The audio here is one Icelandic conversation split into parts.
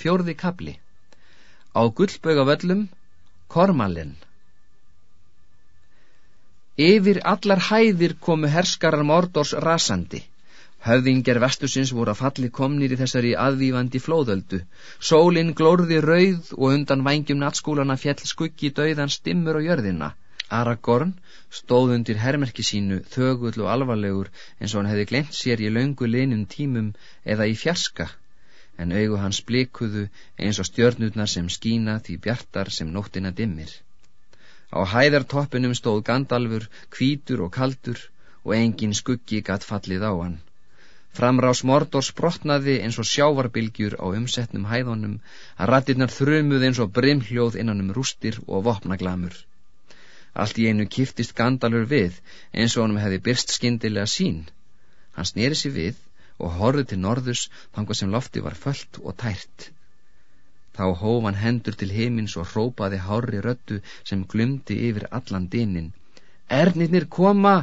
Fjórði kapli Á gullbögavöllum Kormalinn Yfir allar hæðir komu herskarar Mordors rasandi. Höfðingjar vestusins voru að falli komnir í þessari aðvífandi flóðöldu. Sólinn glórði rauð og undan vangjum nattskúlana fjell skuggi döiðan stimmur á jörðina. Aragorn stóð undir hermerki sínu þögull og alvarlegur eins og hann hefði glemt sér í laungu linum tímum eða í fjarska en augu hans blikuðu eins og stjörnurnar sem skína því bjartar sem nóttina dimmir. Á hæðartoppinum stóð Gandalfur, kvítur og kaldur og engin skuggi gatt fallið á hann. Framrás Mordor sprotnaði eins og sjávarbilgjur á umsetnum hæðunum að rattirnar þrumuð eins og brimhljóð innan um rústir og vopnaglamur. Allt í einu kiftist Gandalfur við eins og honum hefði byrst skindilega sín. Hann snýri sér við og horfði til norðus þangað sem lofti var föllt og tært. Þá hóf hann hendur til heimins og hrópaði hári röttu sem glumdi yfir allan dinin. Ernirnir koma!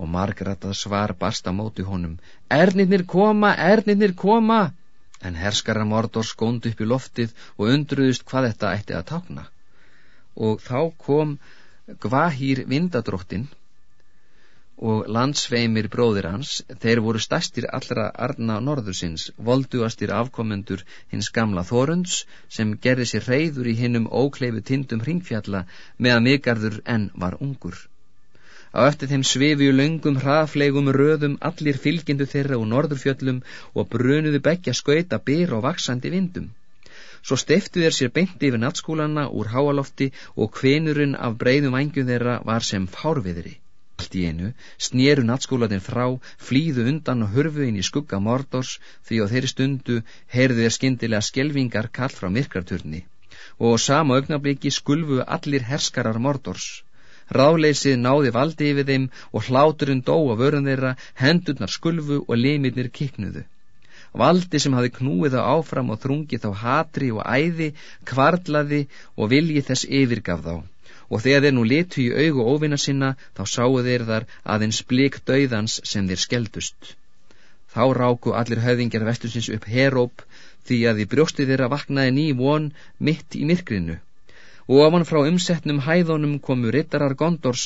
Og margratað svar barsta móti honum. Ernirnir koma! Ernirnir koma! En herskara Mordor skónd upp í loftið og undruðust hvað þetta ætti að tákna. Og þá kom Gvahýr vindadróttin og landsveimir bróðir hans, þeir voru stærstir allra arna norðursins, volduastir afkomendur hins gamla Þorunds sem gerði sér reyður í hinnum ókleifu tindum hringfjalla meðan migarður enn var ungur. Á eftir þeim svefju löngum hraðflegum röðum allir fylgindu þeirra úr norðurfjöllum og brunuðu begja skauta byr og vaksandi vindum. Svo steiftu þeir sér beint yfir nattskúlana úr háalofti og kvenurinn af breyðum vangjum þeirra var sem fárviðri. Allt í einu snýru nattskúlatin frá, flýðu undan og hörfu inn í skugga mordors því á þeirri stundu heyrðu þeir skindilega skelvingar kall frá myrkarturni og á sama augnabliki skulfu allir herskarar mordors. Ráleysið náði valdi yfir þeim og hláturinn dó á vörun þeirra, hendurnar skulfu og limirnir kiknuðu. Valdi sem hafi knúið þá áfram og þrungið þá hatri og æði, kvartlaði og vilji þess yfirgaf þá. Og þegar þeir nú litu í augu óvinna sinna, þá sáu þeir þar aðeins blik döiðans sem þeir skeldust. Þá ráku allir höfðingjar vestusins upp heróp því að í brjósti þeirra vaknaði ný von mitt í myrkrinu og ofan frá umsetnum hæðunum komu rittarar Gondors,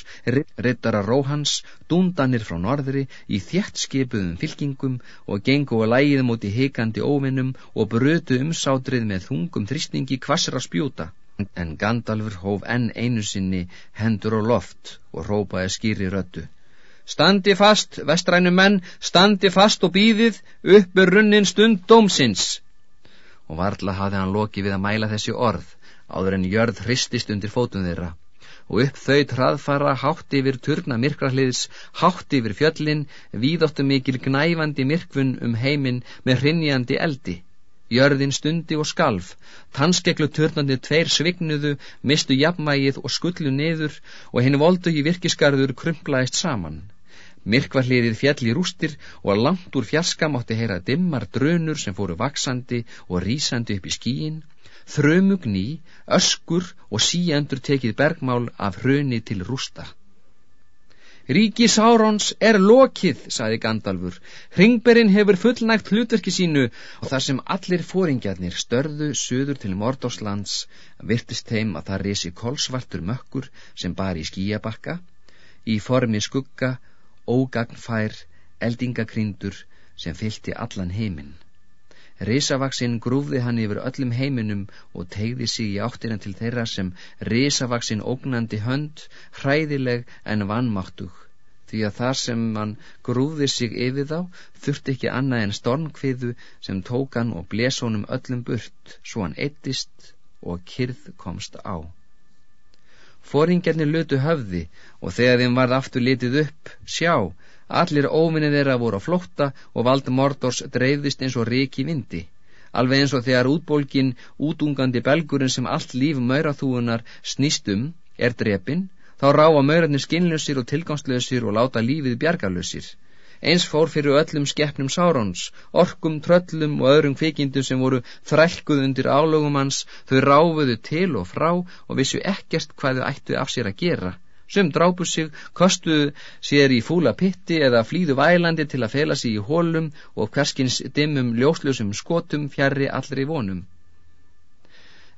rittarar Róhans, dúndanir frá norðri í þjætt skipuðum fylkingum og gengu á lægið múti hikandi óvinnum og brutu umsátrið með þungum þrýstingi kvassra spjúta. En Gandalfur hóf enn einu sinni hendur og loft og rópaði skýri röttu. Standi fast, vestrænum menn, standi fast og býðið, uppur runnin stund dómsins. Og varla hafði hann lokið við að mæla þessi orð, áður en jörð hristist undir fótum þeirra og upp þau traðfara hátt yfir turna myrkrahliðs, hátt yfir fjöllin, víðóttu mikil gnæfandi myrkvun um heiminn með hrinnjandi eldi. Jörðin stundi og skalf, tannskeklu turnandi tveir svignuðu, mistu jafnmægið og skullu niður og henni voldu í virkisgarður krumplaðist saman. Myrkvarliðið fjall í rústir og langt úr fjarska mátti heyra dimmar drönur sem fóru vaksandi og rýsandi upp í skíin þrömugný, öskur og síendur tekið bergmál af hröni til rústa. Ríki Sárons er lokið, saði Gandalfur. Hringberinn hefur fullnægt hlutverki sínu og þar sem allir fóringjarnir störðu söður til Mordóslands virtist þeim að það resi kolsvartur mökkur sem bar í skíabakka, í formi skugga, ógagnfær, eldingakrindur sem fylti allan heiminn. Risavaksinn grúfði hann yfir öllum heiminum og tegði sig í áttina til þeirra sem risavaksinn ógnandi hönd, hræðileg en vannmáttug, því að þar sem hann grúfði sig yfir þá þurfti ekki annað en stornkviðu sem tók hann og bles honum öllum burt, svo hann eittist og kyrð komst á. Fóringjarnir lötu höfði og þegar þeim varð aftur litið upp, sjá, Allir óminni þeirra voru á flótta og vald Mordors dreifðist eins og riki vindi. Alveg eins og þegar útbólkin, útungandi belgurinn sem allt líf mauraþúunar snýstum er drepin, þá ráa maurarnir skinnlausir og tilgangslösir og láta lífið bjargarlausir. Eins fór fyrir öllum skeppnum Sárons, orkum, tröllum og öðrum kvikindum sem voru þrælkuð undir álögum hans, þau ráfuðu til og frá og vissu ekkert hvað þau ættu af sér að gera Sum drápu sig, kostuðu sér í fúla pitti eða flýðu vælandi til að fela sig í hólum og hverskins dimmum ljóslösum skotum fjarrri allri vonum.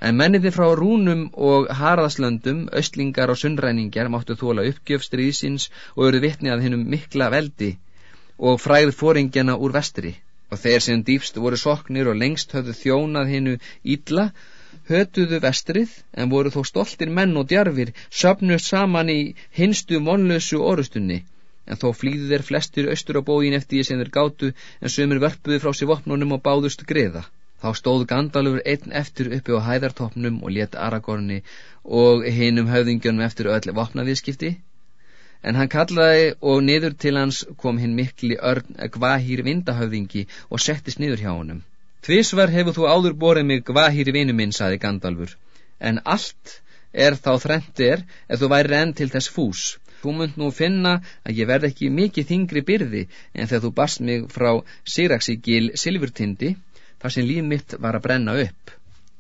En menniði frá rúnum og haraðslöndum, östlingar og sundræningjar máttu þóla uppgjöf stríðsins og eru vittni að hennum mikla veldi og fræð fóringjana úr vestri. Og þeir sem dýfst voru soknir og lengst höfðu þjónað hennu ídla, hötuðu vestrið en voru þó stoltir menn og djarfir, söpnust saman í hinstu monlösu orustunni en þó flýðu þeir flestir austur á bógin eftir því sem þeir gátu en sömur vörpuðu frá sér vopnunum og báðust griða. Þá stóð Gandalfur einn eftir uppi á hæðartoppnum og let Aragorni og hinum höfðingjönum eftir öll vopnaviðskipti en hann kallaði og niður til hans kom hinn mikli örn Gvahýr vindahöfðingi og settist niður hjá honum. Tvísvar hefur þú áður borið mig Gvahýr vinu minn, saði Gandalfur, en allt er þá þrendir ef þú væri enn til þess fús Þú munt nú finna að ég verð ekki mikið þingri byrði en þegar þú barst mig frá Siraxi gil Silfurtindi þar sem líf mitt var að brenna upp.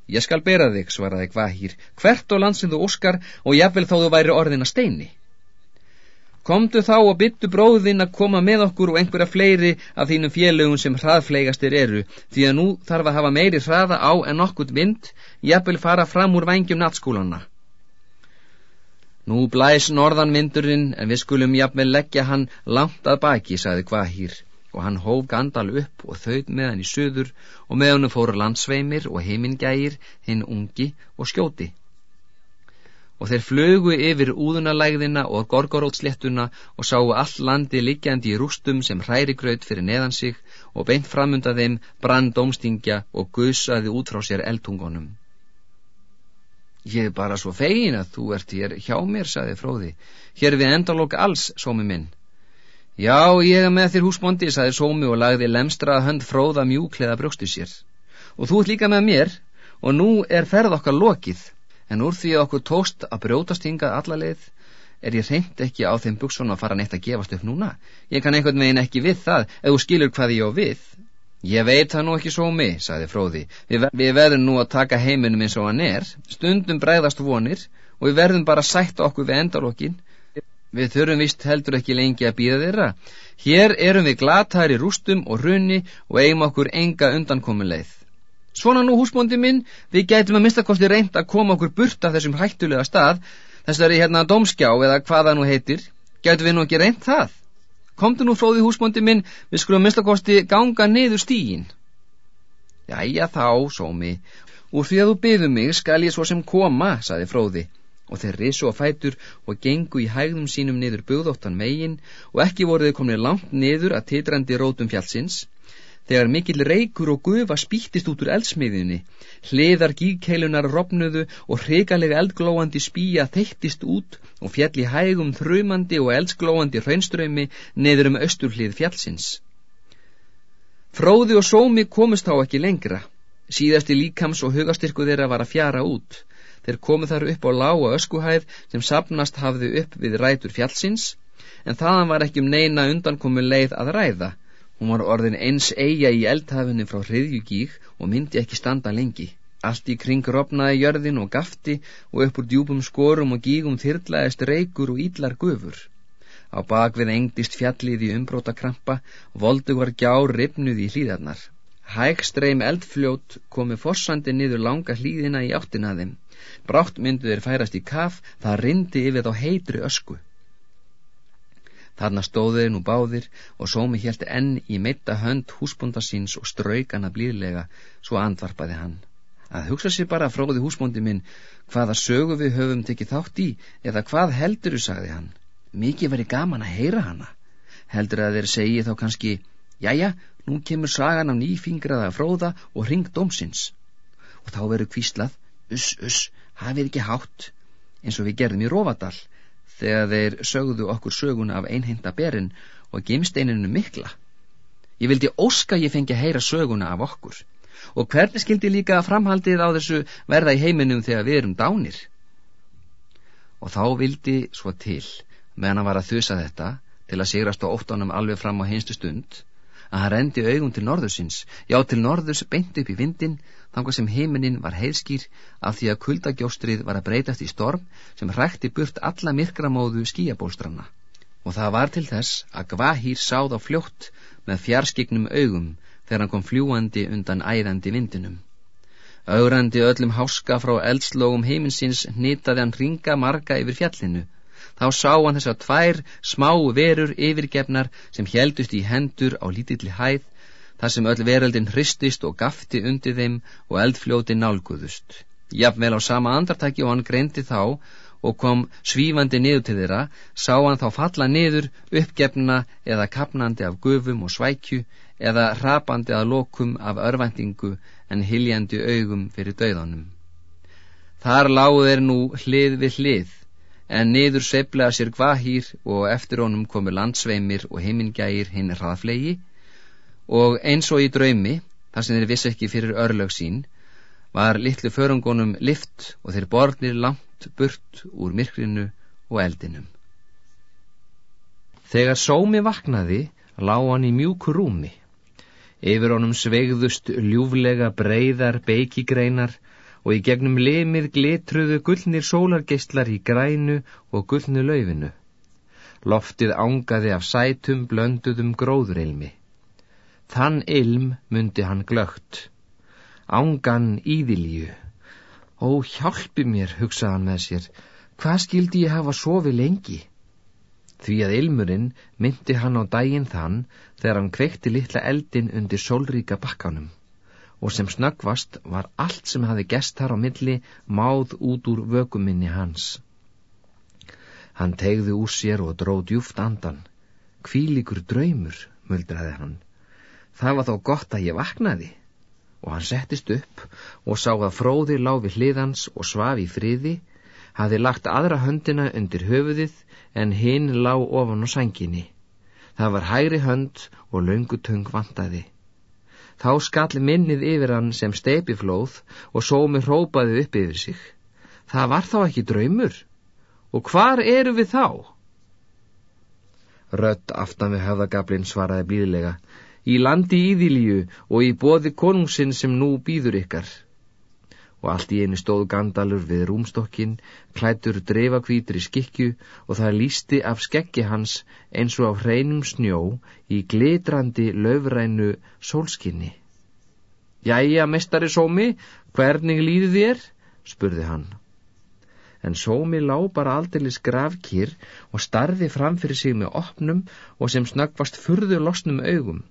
Ég skal bera þig, svaraði Kvahýr, hvert á land sem þú óskar og jafnvel þá þú væri orðin að steini. Komdu þá og byttu bróðinn að koma með okkur og einhverja fleiri af þínum félögum sem hraðflegastir eru, því að nú þarf að hafa meiri hraða á en okkurt vind, jafnvel fara fram úr vængjum nattskólana. Nú blæs norðanvindurinn en við skulum jafnvel leggja hann langt að baki, saði Kvahýr og hann hóf Gandal upp og þauð með hann í söður og með hann fóru landsveimir og heimingægir, hinn ungi og skjóti. Og þeir flögu yfir úðunalægðina og gorgorótsléttuna og sáu all landi liggjandi í rústum sem hrærigraut fyrir neðan sig og beint framunda þeim brann domstingja og gusaði út frá sér eldtungunum. Ég er bara svo fegin að þú ert hér hjá mér, saði fróði. Hér við endalók alls, sómi minn. Já, ég er með þér húsbondi, saði sómi og lagði lemstrað hönd fróða mjúkleða brjóstu sér. Og þú ert líka með mér, og nú er ferð okkar lokið, en úr því að okkur tóst að brjótast hingað allaleið, er ég reynd ekki á þeim buksun að fara neitt að gefast upp núna. Ég kann einhvern veginn ekki við það, ef þú skilur hvað ég á við. Ég veit það nú ekki svo mig, saði Fróði. Við, við verðum nú að taka heiminum eins og hann er, stundum bregðast vonir og við verðum bara að sætta okkur við endalokkin. Við þurfum vist heldur ekki lengi að býða þeirra. Hér erum við glatæri rústum og runni og eigum okkur enga undankominleið. Svona nú húsbóndi minn, við gætum að minnstakosti reynd að koma okkur burt af þessum hættulega stað, þessari hérna domskjá eða hvaða nú heitir. Gætum við nú ekki reynd það? Komdu nú fróði húsbóndi minn, við skulum minnstakosti ganga niður stígin. Jæja þá, sómi, úr því að þú byðu mig skal ég svo sem koma, saði fróði, og þeir risu á fætur og gengu í hægðum sínum niður bugðóttan megin og ekki voruð þeir komnið langt niður að titrandi rótum fjallsins, þegar mikill reykur og gufa spýttist út úr eldsmiðinni, hliðar gíkeilunar rofnuðu og hrigalega eldglóandi spýja þeittist út og fjall í hægum þrumandi og eldsglóandi raunströymi neður um austurhlið fjallsins. Fróði og sómi komist þá ekki lengra. Síðasti líkams og hugastyrku þeirra var að fjara út. Þeir komu þar upp á lága öskuhæð sem sapnast hafðu upp við rætur fjallsins, en þaðan var ekki um neina undankomu leið að ræða Hún var orðin eins eiga í eldhafinu frá hriðjugík og myndi ekki standa lengi. Allt í kring ropnaði jörðin og gafti og upp úr djúpum skorum og gígum þyrlaðist reykur og ídlar gufur. Á bakvið engdist fjallið í umbróta krampa og voldu var gjár ripnuð í hlýðarnar. Hægstreim eldfljót komi forsandi niður langa hlýðina í áttinaðum. Brátt myndu þeir færast í kaf, það rindi yfir þá heitri ösku. Þarna stóðið nú báðir og sómi helt enn í meita hönd húsbonda síns og straukana blíðlega, svo andvarpaði hann. Að hugsa sér bara fróði húsbondi minn hvaða sögu við höfum tekið þátt í eða hvað helduru, sagði hann. Mikið veri gaman að heyra hana. Heldur að þeir segi þá kannski, jæja, nú kemur sagan af nýfingraða fróða og ring dómsins. Og þá veru kvíslað, uss, uss, hafið ekki hátt, eins og við gerðum í Rófadal þegar þeir sögðu okkur söguna af einhinda berin og gimsteininu mikla. Ég vildi óska ég fengi að heyra söguna af okkur og hvernig skildi líka framhaldið á þessu verða í heiminum þegar við erum dánir? Og þá vildi svo til, meðan hann var að þusa þetta, til að sigrast á óttanum alveg fram á hinstu stund, að hann rendi augum til norðursins, já til norðurs beint upp í vindin, þangað sem heiminin var heiðskýr af því að kuldagjóstrið var að breytast í storm sem hrækti burt alla myrkramóðu skíabólstranna. Og það var til þess að Gvahýr sáð á fljótt með fjarskignum augum þegar hann kom fljúandi undan æðandi vindinum. Ögrandi öllum háska frá eldslógum heiminsins nýtaði hann ringa marga yfir fjallinu. Þá sá hann þess að tvær smá verur yfirgefnar sem heldust í hendur á lítilli hæð, þar sem öll veröldin hristist og gafti undir þeim og eldfljóti nálguðust. Jafnvel á sama andartaki og hann greindi þá og kom svífandi niður til þeirra, sá hann þá falla niður uppgefna eða kapnandi af gufum og svækju eða rapandi að lokum af örvendingu en hiljandi augum fyrir döðanum. Þar lágu þeir nú hlið við hlið, en niður sveiflega sér hvahýr og eftir honum komu landsveimir og heimingægir hinn hraðflegi og eins og í draumi, þar sem þeir vissi ekki fyrir örlög sín, var litlu förungunum lift og þeir borðnir langt burt úr myrkrinu og eldinum. Þegar sómi vaknaði, lág hann í mjúku rúmi Yfir honum sveigðust ljúflega breyðar beikigreinar og í gegnum limið glitruðu gullnir sólargeistlar í grænu og gullnu laufinu. Loftið ángaði af sætum blönduðum gróðurilmi. Þann ilm myndi hann glögt. Ángan íðilju. Ó, hjálpi mér, hugsaði hann með sér. Hvað skildi ég hafa sofið lengi? Því að ilmurinn myndi hann á daginn þann þegar hann kveikti litla eldin undir sólríka bakkanum og sem snöggvast var allt sem hafi gest þar á milli máð út úr vökuminni hans. Hann tegði úr sér og dróð djúft andan. Kvílikur draumur, muldraði hann. Það var þó gott að ég vaknaði. Og hann settist upp og sá að fróði láfi hliðans og svaf í friði, hafi lagt aðra höndina undir höfuðið en hinn lá ofan á sænginni. Það var hægri hönd og laungutöng vantaði. Þá skall minnið yfir hann sem steipiflóð og sómi hrópaði upp yfir sig. Það var þá ekki draumur. Og hvar eru við þá? Rött aftan við höfðagablin svaraði blíðlega. Í landi íðilíu og í boði konungsinn sem nú býður ykkar og allt í einu stóð Gandalur við rúmstokkin, klætur dreifakvítri skikju og það lísti af skeggi hans eins og á hreinum snjó í glitrandi löfrænu sólskinni. Jæja, mestari Sómi, hvernig líði þér? spurði hann. En Sómi lá bara aldeilis gravkýr og starði fram fyrir sig með opnum og sem snöggvast furðu losnum augum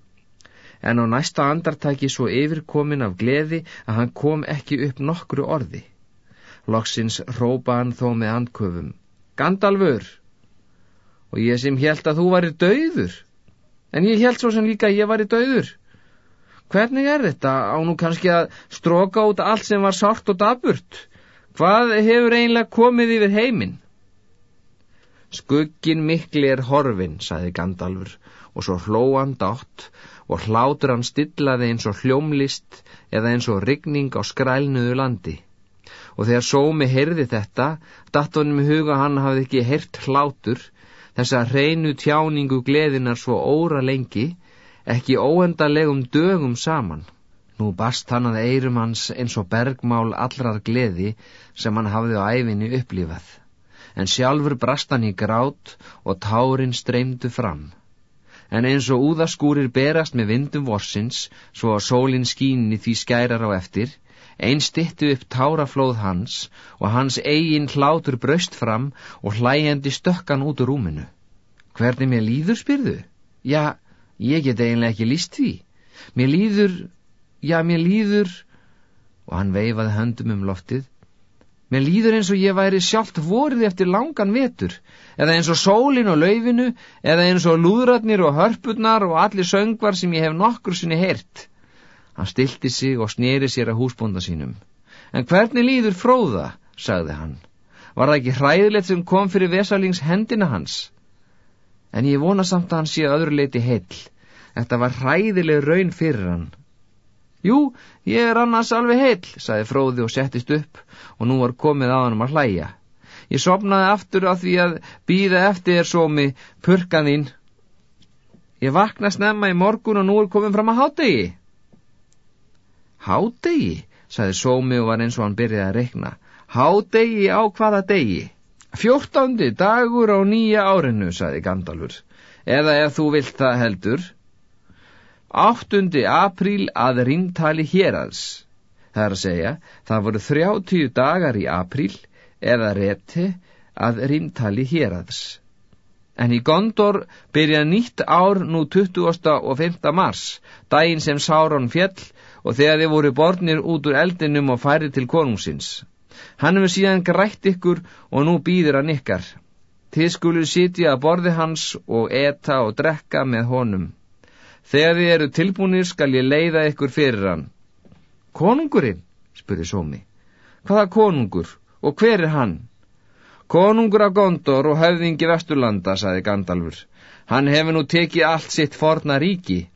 en á næsta andartaki svo yfirkomin af gleði að hann kom ekki upp nokkru orði. Loksins rópa hann þó með andköfum. Gandalfur! Og ég sem held að þú varir döður. En ég held svo sem líka að ég varir döður. Hvernig er þetta? Á nú kannski að stróka út allt sem var sárt og daburt. Hvað hefur einlega komið yfir heiminn? Skuggin mikli er horfin, saði Gandalfur, og svo hlóan dátt og hlátur hann stillaði eins og hljómlist eða eins og rigning á skrælnuðu landi. Og þegar sómi heyrði þetta, datt honum í huga hann hafði ekki heyrt hlátur, þessa hreinu tjáningu gleðinar svo óra lengi, ekki óendalegum dögum saman. Nú bast hann að eirum hans eins og bergmál allrar gleði sem hann hafði á æfinni upplifað. En sjálfur brast hann í grát og tárin streymdu fram en eins og úðaskúrir berast með vindum vorsins, svo að sólinn skínni því skærar á eftir, einn stittu upp táraflóð hans og hans eigin hlátur braust fram og hlægjandi stökkan út úr rúminu. Hvernig mér líður, spyrðu? Já, ég get eiginlega ekki líst því. Mér líður, já, mér líður, og hann veifaði höndum um loftið, Mér líður eins og ég væri sjálft vorið eftir langan vetur, eða eins og sólin og laufinu, eða eins og lúðratnir og hörpurnar og allir söngvar sem ég hef nokkur sinni heyrt. Hann stilti sig og snýri sér að húsbónda sínum. En hvernig líður fróða, sagði hann. Var það ekki hræðilegt sem kom fyrir Vesalings hendina hans? En ég vona samt að hann sé öðru leiti heill. Þetta var hræðileg raun fyrir hann. Jú, ég er annars alveg heill, saði fróði og settist upp og nú var komið á hann að hlæja. Ég sopnaði aftur af því að býða eftir þér sómi purkan þín. Ég vakna snemma í morgun og nú er komið fram að hádegi. Hádegi, saði sómi og var eins og hann byrjaði að rekna. Hádegi á hvaða degi? Fjórtándi dagur á nýja árinu, saði Gandalfur. Eða ef þú vilt það heldur. 8. apríl að ringtali hérads. Það er að segja, það voru þrjáttíu dagar í apríl eða reti að rýmtali hérads. En í Gondor byrja nýtt ár nú 20. og 5. mars, daginn sem Sáron fjell og þegar þið voru bornir út úr eldinum og færið til konungsins. Hann hefur síðan grætt ykkur og nú býður hann ykkar. Þið skuluð sitja að borði hans og eta og drekka með honum. Þegar þið eru tilbúinir skal ég leiða ykkur fyrir hann. Konungurinn? spurði Sómi. Hvaða konungur? Og hver er hann? Konungur af Gondor og höfðingi Vesturlanda, saði Gandalfur. Hann hefur nú tekið allt sitt forna ríki.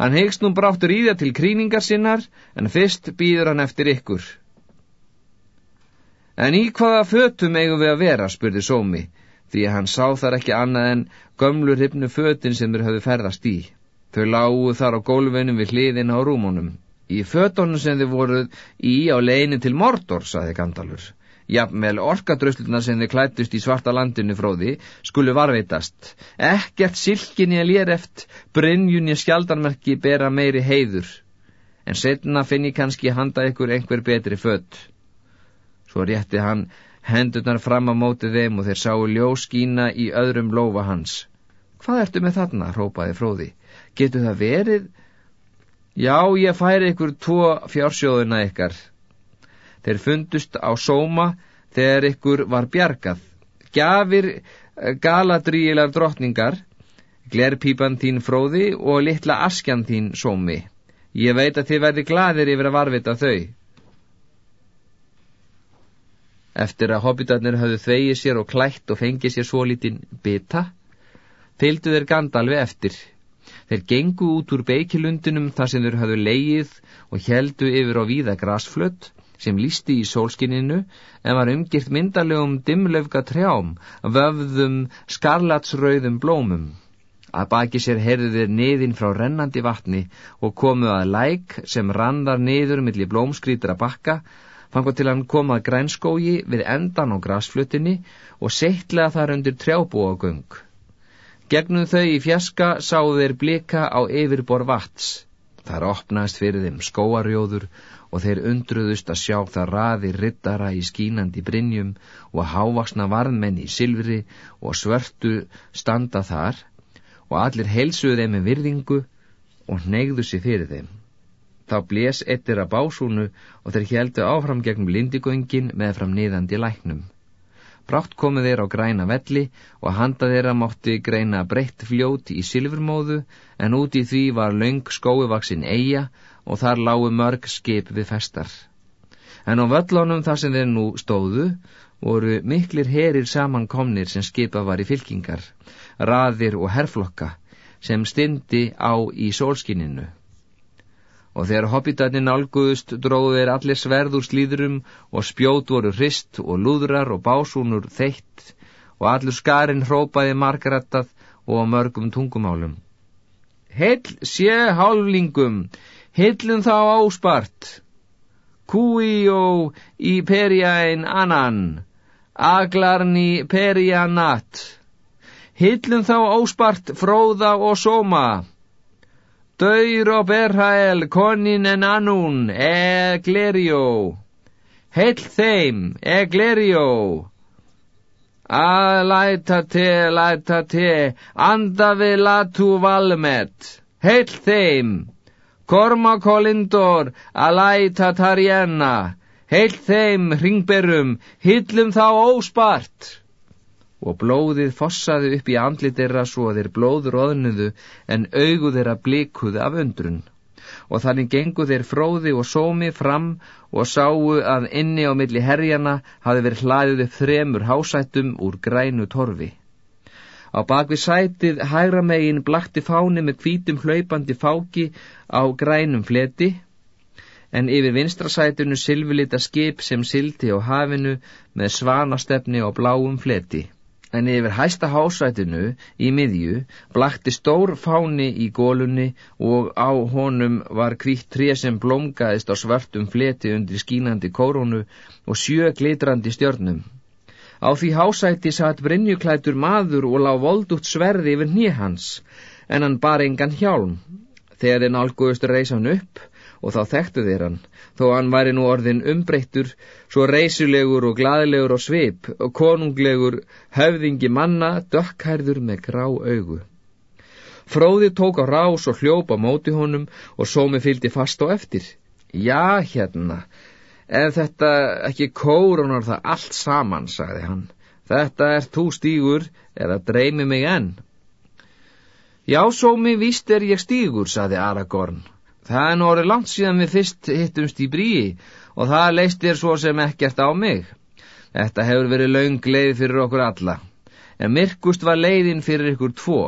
Hann hegst nú bráttur í það til kríningar sinnar, en fyrst býður hann eftir ykkur. En í hvaða fötum eigum við að vera, spurði Sómi, því að hann sá þar ekki annað en gömlu hrifnu fötin sem þeir höfðu ferðast í. Þau lágu þar á gólfinum við hliðin á rúmónum. Í fötunum sem þið voruð í á leinin til Mordor, saði Gandalfur. Jafnvel orkadrösluna sem þið klættust í svarta landinu fróði skulu varveitast. Ekkert silkinni að lér eft, brynjunni skjaldarmerki bera meiri heiður. En setna finn ég kannski handa ykkur einhver betri fött. Svo rétti hann hendurnar fram á móti þeim og þeir sáu ljóskína í öðrum lofa hans. Hvað ertu með þarna? rópaði fróði. Getur það verið? Já, ég færi ykkur tvo fjársjóðuna ykkar. Þeir fundust á sóma þegar ykkur var bjargað. Gjafir eh, galadríilar drottningar, glerpípan þín fróði og litla askjan þín sómi. Ég veit að þið verði gladir yfir að varvita þau. Eftir að hobbitarnir hafðu þvegið sér og klætt og fengið sér svo lítinn bita, fylgdu þeir Gandalfi eftir. Þeir gengu út úr beikilundinum þar sem þeir hafðu leið og heldu yfir á víða grasflött sem lísti í sólskinninu en var umgirt myndarlegum dimmlöfga trjám, vöfðum skarlatsrauðum blómum. Að baki sér heyrðu þeir niðin frá rennandi vatni og komu að læk sem randar niður millir blómskrítra bakka, fangu til hann komað grænskógi við endan á grasflutinni og settlega þar undir trjábúagöng. Gegnum þau í fjaska sáu þeir blika á yfirbor vats. Þar opnaðist fyrir þeim skóarjóður og þeir undruðust að sjá það raði rittara í skínandi brinjum og hávaksna varðmenn í silfri og svörtu standa þar og allir heilsuðu þeim með virðingu og neygðu sér fyrir þeim. Þá blés ettir að básúnu og þeir heldu áfram gegnum lindigöngin með fram niðandi læknum. Brátt komu þeir á græna velli og handa þeirra mátti greina breytt fljót í silfurmóðu en úti í því var laung skóivaksin eiga og þar lágu mörg skip við festar. En á völlunum þar sem þeir nú stóðu voru miklir herir samankomnir sem skipa var í fylkingar, raðir og herflokka sem stindi á í sólskininu. Og þegar hobbitarnir nálguðust dróðu þeir allir sverð úr slíðurum og spjót voru hrist og lúðrar og básúnur þeitt og allur skarinn hrópaði margarættað og á mörgum tungumálum. Heil sé hálflingum, Hillum þá áspart, Kúíó í periain annan, Aglarni perianat, Hillum þá áspart fróða og sóma, Daur og berhael konin en annún, e glerjó, Heill þeim, e glerjó, að læta te, læta te, anda við latu valmet, heill þeim, Korma kolindor, alæta tarjenna, heil þeim ringberum, hillum þá óspart. Og blóðið fossaði upp í andlit þeirra svo að þeir blóður oðnuðu en augu þeirra blikuðu af undrun. Og þannig gengu þeir fróði og sómi fram og sáu að inni á milli herjana hafi verið hlaðið upp þremur hásættum úr grænu torfi. Á bakvið sætið hægra megin blakti fáni með hvítum hlaupandi fáki á grænum fleti, en yfir vinstrasætinu silvilita skip sem sildi á hafinu með svanastefni á bláum fleti. En yfir hæsta hásætinu í miðju blakti stór fáni í gólunni og á honum var hvitt tré sem blómgaðist á svartum fleti undir skínandi kórónu og sjö glitrandi stjörnum. Á því hásætti satt brinnjuklætur maður og lág voldugt sverði yfir nýjahans, en hann bar engan hjálm. Þegar þið nálguðust reys hann upp og þá þekktu þeir hann, þó hann væri nú orðin umbreyttur, svo reysulegur og glaðilegur og svip, og konunglegur höfðingi manna, dökkhærður með grá augu. Fróði tók á rás og hljópa móti honum og sómi fylgdi fast á eftir. Já, hérna, en þetta ekki kórunar það allt saman, sagði hann. Þetta er þú stígur, eða dreymi mig enn. Já, sómi, víst er ég stígur, sagði Aragorn. Það er nú orðið langt síðan við fyrst hittumst í bríi og það leist þér svo sem ekkert á mig. Þetta hefur verið laung leið fyrir okkur alla, en myrkust var leiðin fyrir ykkur tvo.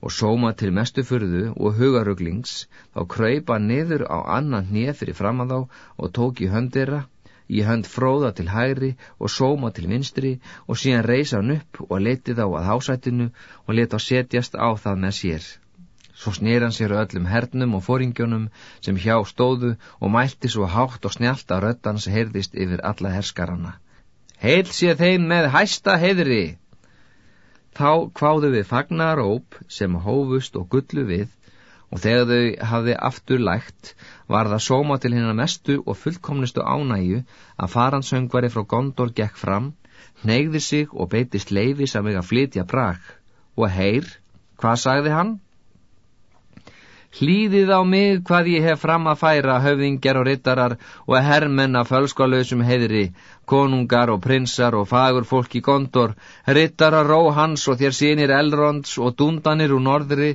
Og sóma til mestu fyrðu og hugaruglings, þá kröypa niður á annan hnið fyrir fram að þá og tók í höndira, í hönd fróða til hægri og sóma til vinstri og síðan reysa hann upp og letið á að hásættinu og leta á setjast á það með sér. Svo snýr hann sér öllum hernum og fóringjónum sem hjá stóðu og mælti svo hátt og snjált að röddans heyrðist yfir alla herskarana. Heil sé þeim með hæsta heidri! Þá kváðu við fagnaróp sem hófust og gullu við og þegar þau hafði aftur lægt var það sóma til hennar mestu og fullkomnustu ánægu að faransöngvari frá Gondor gekk fram, neyði sig og beitist leifi sem við að flytja brak. Og heyr, hvað sagði hann? Hlýðið á mig hvað ég hef fram að færa höfðingjar og rittarar og herrmenn af fölskalösum heiðri, konungar og prinsar og fagur fólk í gondor, rittarar róhans og þér sínir elronds og dundanir úr norðri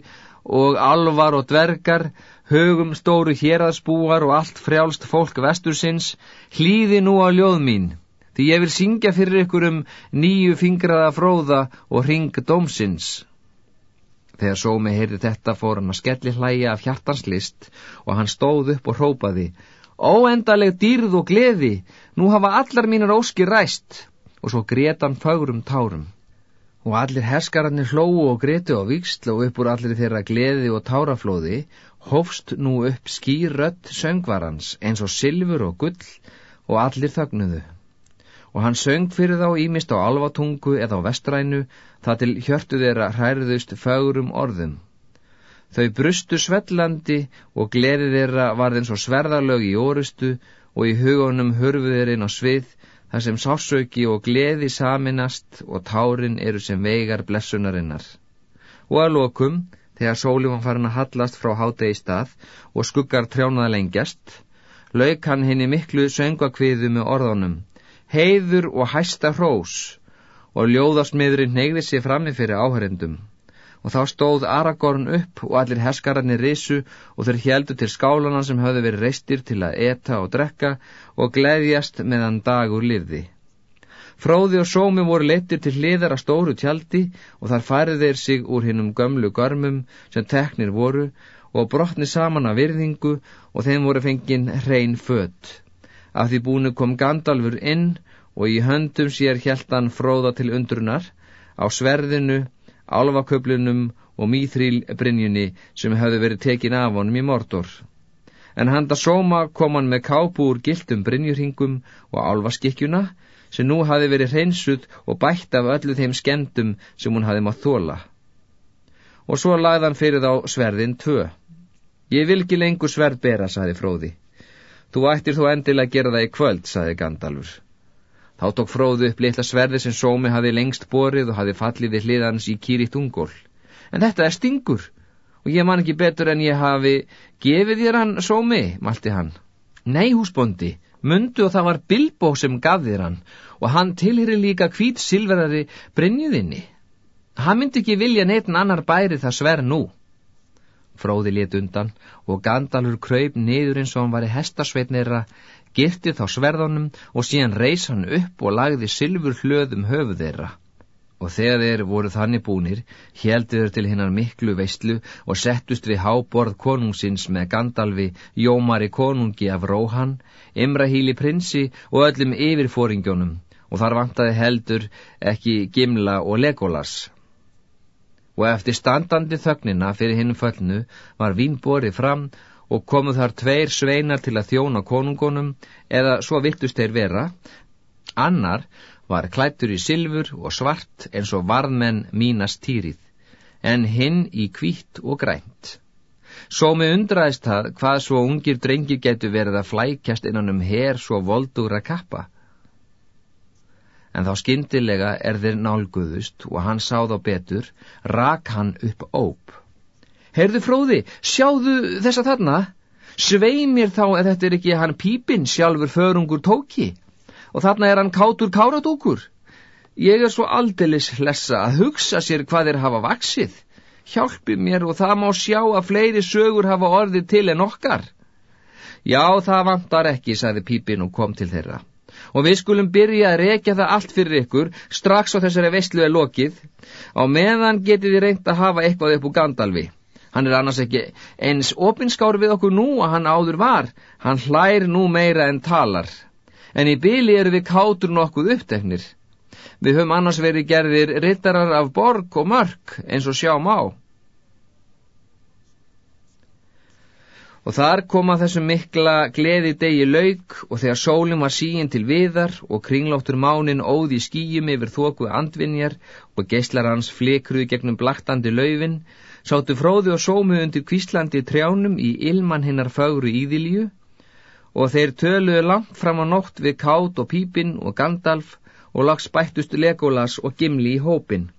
og alvar og dvergar, högum stóru héraðsbúar og allt frjálst fólk vestursins, hlýði nú á ljóð mín, því ég vil syngja fyrir ykkur um nýju fingraða fróða og ring dómsins. Þegar sómi heyrði þetta fór hann að skelli hlæja af hjartans list og hann stóð upp og hrópaði Óendaleg dýrð og gleði, nú hafa allar mínar óskir ræst og svo gretan fagrum tárum. Og allir herskararnir hlóu og gretu á viksl og upp úr allir þeirra gleði og táraflóði hófst nú upp skýrött söngvarans eins og silfur og gull og allir þögnuðu og hann söng fyrir þá ímist á alvatungu eða á vestrænu, það til hjörtu þeirra hræriðust fögurum orðum. Þau brustu svellandi og gleði þeirra varð eins og sverðarlög í orustu og í hugunum hörfu þeir inn á svið, þar sem sásauki og gleði saminast og tárin eru sem veigar blessunarinnar. Og að lokum, þegar sólum var farin að hallast frá hátegi stað og skuggar trjánaða lengjast, lauk hann henni miklu söngvakviðu með orðanum heiður og hæsta hrós og ljóðasmiðurinn neyði sér frammi fyrir áhörendum og þá stóð Aragorn upp og allir herskararnir risu og þeir heldu til skálana sem höfðu verið reistir til að eta og drekka og gleðjast meðan dagur lifði. Fróði og sómi voru leittir til hliðar að stóru tjaldi og þar færið þeir sig úr hinnum gömlu görmum sem teknir voru og brotni saman af virðingu og þeim voru fenginn hrein fött. Af því búinu kom Gandalfur inn og í höndum sér hjæltan fróða til undrunar á sverðinu, álvaköflunum og mýþrýl brinjunni sem hefði verið tekin af honum í mordor. En handa sóma kom hann með kápu úr gildum brinjurhingum og álvaskikkjuna sem nú hafi verið hreinsuð og bætt af öllu þeim skendum sem hún hafi mátt þóla. Og svo lagði hann fyrir þá sverðin tvö. Ég vil ekki lengur sverð bera, saði fróði. Þú ættir þú endilega að gera það í kvöld, saði Gandalfur. Þá tók fróðu upp litla sverði sem sómi hafi lengst borið og hafi fallið við hliðans í kýrikt ungól. En þetta er stingur, og ég man ekki betur en ég hafi gefið þér hann sómi, malti hann. Nei, húsbondi, mundu og það var Bilbo sem gaf þér hann, og hann tilheri líka hvít silverari brinjuðinni. Hann myndi ekki vilja neitt annar bæri það sver nú. Fróði lit undan og Gandalfur kröyp niður eins og hann var í hestasveitnira, girti þá sverðanum og síðan reys hann upp og lagði sylfur hlöðum höfu þeirra. Og þegar þeir voru þannig búnir, heldi þeir til hinnar miklu veistlu og settust við háborð konungsins með Gandalfi, Jómari konungi af Róhan, Imrahíli prinsi og öllum yfirfóringjónum og þar vantaði heldur ekki Gimla og Legolas og eftir standandi þögnina fyrir hinn föllnu var vín borið fram og komu þar tveir sveinar til að þjóna konungunum eða svo vittust þeir vera. Annar var klættur í silfur og svart eins og varðmenn mínast týrið, en hinn í kvítt og grænt. Sómi undraðist það hvað svo ungir drengir getur verið að flækjast innan um her svo voldugra kappa. En þá skyndilega er þeir nálguðust og hann sá þá betur, rak hann upp óp. Herðu fróði, sjáðu þessa þarna? Svei mér þá að þetta er ekki hann pípinn sjálfur förungur tóki og þarna er hann kátur káradúkur. Ég er svo aldelis hlessa að hugsa sér hvað þeir hafa vaksið. Hjálpi mér og það má sjá að fleiri sögur hafa orðið til en okkar. Já, það vantar ekki, sagði pípinn og kom til þeirra. Og við skulum byrja að rekja það allt fyrir ykkur, strax á þessari veistlu er lokið. Á meðan getið þið reynd að hafa eitthvað upp úr Gandalfi. Hann er annars ekki eins opinskár við okkur nú að hann áður var. Hann hlær nú meira en talar. En í byli eru við kátur nokkuð uppteknir. Við höfum annars verið gerðir rittarar af borg og mörg eins og sjá má. Og þar koma þessum mikla gleði degi lauk og þegar sólinn var síin til viðar og kringlóttur mánin óði í skýjum yfir þóku andvinjar og geyslar hans flikruði gegnum blaktandi laufin, sátu fróði og sómu undir kvíslandi trjánum í ilman hinnar fagru íðilju og þeir töluðu langt fram á nótt við Kátt og Pípinn og Gandalf og lags bættustu Legolas og Gimli í hópin.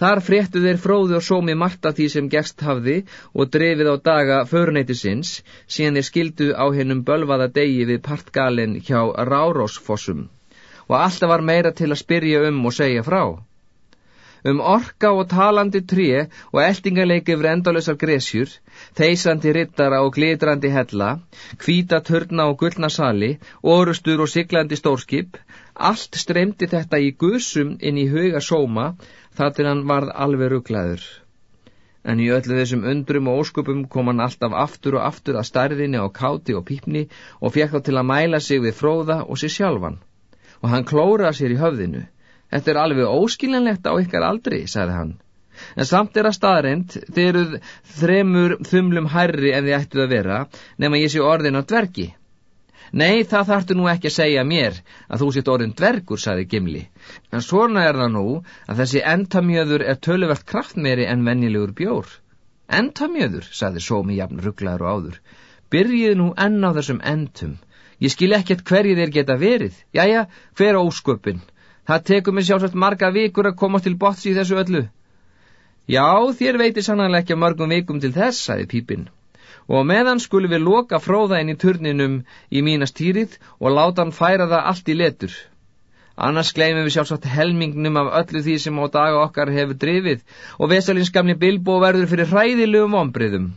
Þar fréttu þeir fróði og sómi margt af því sem gerst hafði og drefið á daga förneitisins síðan þeir skildu á hennum bölvaða degi við partgalinn hjá Rárósfossum og alltaf var meira til að spyrja um og segja frá um orka og talandi tré og eldingaleiki yfir endalösar gresjur, þeisandi rittara og glitrandi hella, kvíta törna og gullna sali, orustur og siglandi stórskip, allt streymdi þetta í gusum inn í huga sóma þar til hann varð alveg rugglaður. En í öllu þessum undrum og ósköpum kom hann alltaf aftur og aftur að starðinni á káti og pípni og fekk þá til að mæla sig við fróða og sér sjálfan. Og hann klóraði sér í höfðinu. Þetta er alveg óskiljanlegt á ykkar aldri, sagði hann. En samt er að staðrind, þið eruð þremur þumlum hærri en þið ættuð að vera, nema ég sé orðin á dvergi. Nei, það þartu nú ekki að segja mér að þú sétt orðin dvergur, sagði Gimli. En svona er það nú að þessi entamjöður er töluvert kraftmeri en vennilegur bjór. Entamjöður, sagði Sómi jafn rugglaður og áður. Byrjið nú enn á þessum entum. Ég skil ekkert hverju þeir geta verið. Jæja, hver ósköpinn? Það tekur mér sjálfsagt marga vikur að komast til bots í þessu öllu. Já, þér veitir sannanlega ekki mörgum vikum til þess, sagði Pípinn. Og meðan skulum við loka fróða inn í turninum í mínastýrið og láta hann færa það allt í letur. Annars gleymum við sjálfsagt helmingnum af öllu því sem á daga okkar hefur drifið og Vesalins gamni Bilbo verður fyrir hræðilegum ombriðum.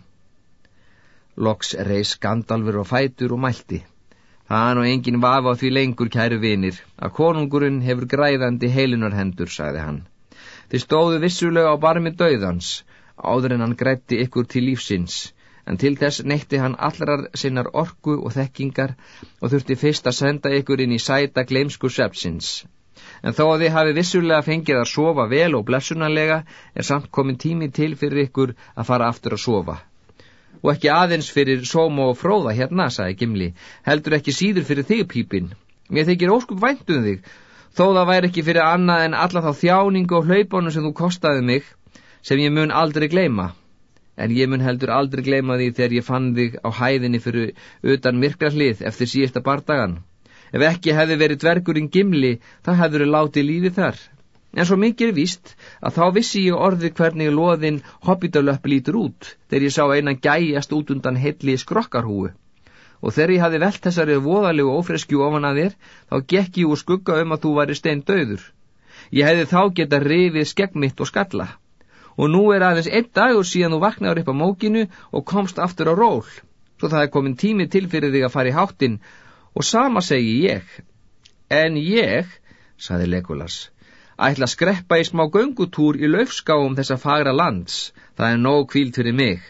Loks reys Gandalfur og fætur og mælti. Það er nú engin vafa á því lengur, kæru vinir, að konungurinn hefur græðandi heilunarhendur, sagði hann. Þið stóðu vissulega á barmi döðans, áður en hann grætti ykkur til lífsins, en til þess neytti hann allrar sinnar orku og þekkingar og þurfti fyrst að senda ykkur inn í sæta gleimsku sepsins. En þó að þið hafi vissulega fengið að sofa vel og blessunarlega, er samt komin tími til fyrir ykkur að fara aftur að sofa og ekki aðeins fyrir sóma og fróða hérna, sagði Gimli, heldur ekki síður fyrir þig, Pípinn. Mér þykir óskup væntum þig, þó það væri ekki fyrir annað en alla þá þjáningu og hlaupánu sem þú kostaði mig, sem ég mun aldrei gleima. En ég mun heldur aldrei gleima því þegar ég fann þig á hæðinni fyrir utan myrkra hlið eftir síðasta bardagan. Ef ekki hefði verið dvergurinn Gimli, það hefður látið lífið þar. En svo mikið er víst að þá vissi ég orðið hvernig loðin hobbitalöpp lítur út þegar ég sá einan gæjast út undan heilli skrokkarhúu. Og þegar ég hafi velt þessari voðalegu ófreskju ofan að þér, þá gekk ég úr skugga um að þú væri stein döður. Ég hefði þá geta rifið skegg mitt og skalla. Og nú er aðeins einn dagur síðan þú vaknaður upp á mókinu og komst aftur á ról. Svo það er komin tími til fyrir þig að fara í háttin og sama segi ég. En ég, saði Legolas, ætla að skreppa í smá göngutúr í laufskáum þessa fagra lands, það er nóg kvílt fyrir mig.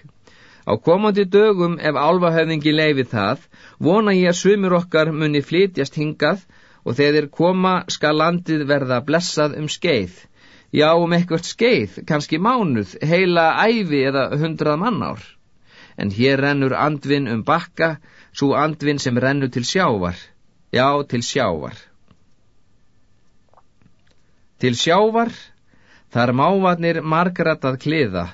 Á komandi dögum ef álfahöfningi leiði það, vona ég að sumir okkar muni flytjast hingað og þegar koma skal landið verða blessað um skeið. Já, um eitthvað skeið, kannski mánuð, heila æfi eða hundrað mannár. En hér rennur andvin um bakka, svo andvin sem rennur til sjávar. Já, til sjávar. Til sjávar, þar mávarnir margrat að kliða,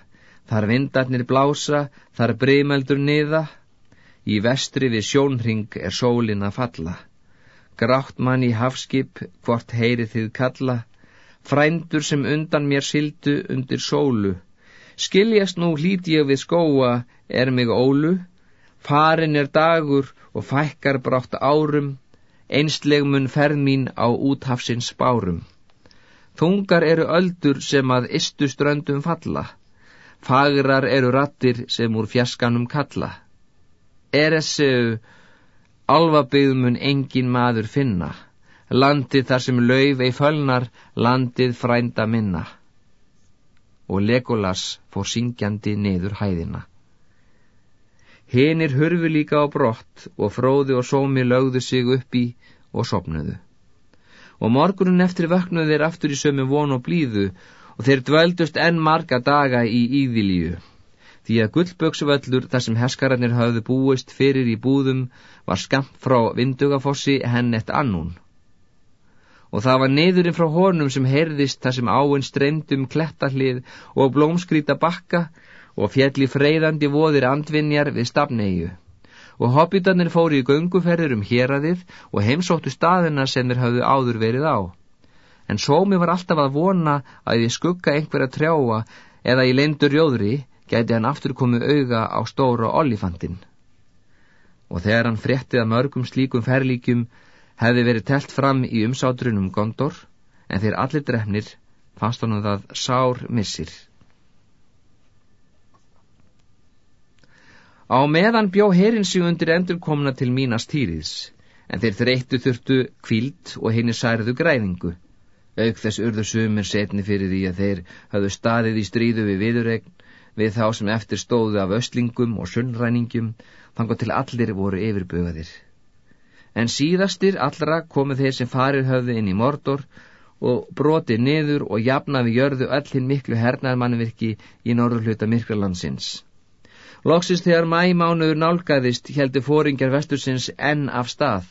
Þar vindarnir blása, þar breymeldur niða, í vestri við sjónring er sólin að falla. Grátt mann í hafskip, hvort heyri þið kalla, frændur sem undan mér sildu undir sólu. Skiljast nú hlít ég við skóa, er mig ólu, farin er dagur og fækkar brátt árum, einsleg mun ferð mín á úthafsins spárum. Þungar eru öldur sem að istu ströndum falla, fagrar eru rattir sem úr fjaskanum kalla. Er þessu alvabygðmun engin maður finna, landið þar sem lauf ei fölnar, landið frænda minna. Og Legolas fór syngjandi niður hæðina. Hinnir hurfu líka á brott og fróði og sómi lögðu sig upp í og sopnuðu. Og morgunin eftir vöknuðu þeir aftur í sömu von og blíðu og þeir dvöldust enn marga daga í íðilíu. Því að gullböksuvöllur þar sem heskararnir hafðu búist fyrir í búðum var skamt frá vindugafossi hennett annún. Og það var neyðurinn frá honum sem heyrðist þar sem áinn streymdum klettahlið og blómskrýta bakka og fjalli freyðandi voðir andvinjar við stafneiu. Og hobbitarnir fóri í gönguferðir um héradið og heimsóttu staðina sem þeir hafðu áður verið á. En sómi var alltaf að vona að ég skugga einhverja trjáa eða í leindur rjóðri gæti hann aftur komið auga á stóra olifantinn. Og þegar hann fréttið að mörgum slíkum ferlíkjum hefði verið telt fram í umsátrunum Gondor, en þeir allir drefnir fannst hann það sár missir. Á meðan bjó herin sig undir endurkomna til mínast týriðs, en þeir þreyttu þurftu kvíld og henni særðu græðingu. Auk þess urðu sumir setni fyrir því að þeir hafðu staðið í stríðu við viðurregn við þá sem eftir stóðu af östlingum og sunnræningjum, þannig til allir voru yfirbögaðir. En síðastir allra komu þeir sem farir höfðu inn í mordor og broti niður og jafna við jörðu öll hinn miklu hernaðmannvirki í norðurhluta Myrkralandsins. Loksist þegar mæmánuður nálgæðist heldur fóringjar vestursins enn af stað.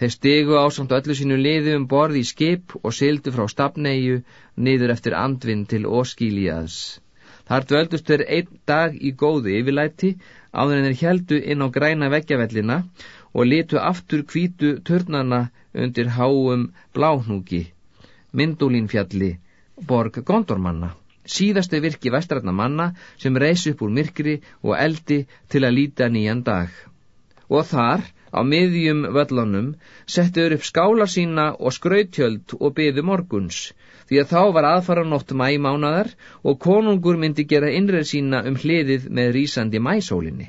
Þeir stegu ásamt öllu sínu liði um borð í skip og sildu frá stafneiu niður eftir andvinn til Óskíliaðs. Þar dveldust þeir einn dag í góðu yfirlæti áður en þeir heldu inn á græna veggjavellina og litu aftur kvítu törnana undir háum bláhnúki, myndulínfjalli, borg gondormanna síðastu virki vestrætna manna sem reys upp úr myrkri og eldi til að líta nýjan dag. Og þar, á miðjum völlunum, settuður upp skálar sína og skrautjöld og byðu morguns, því að þá var aðfara nótt mæmánadar og konungur myndi gera innreð sína um hliðið með rýsandi mæsólinni.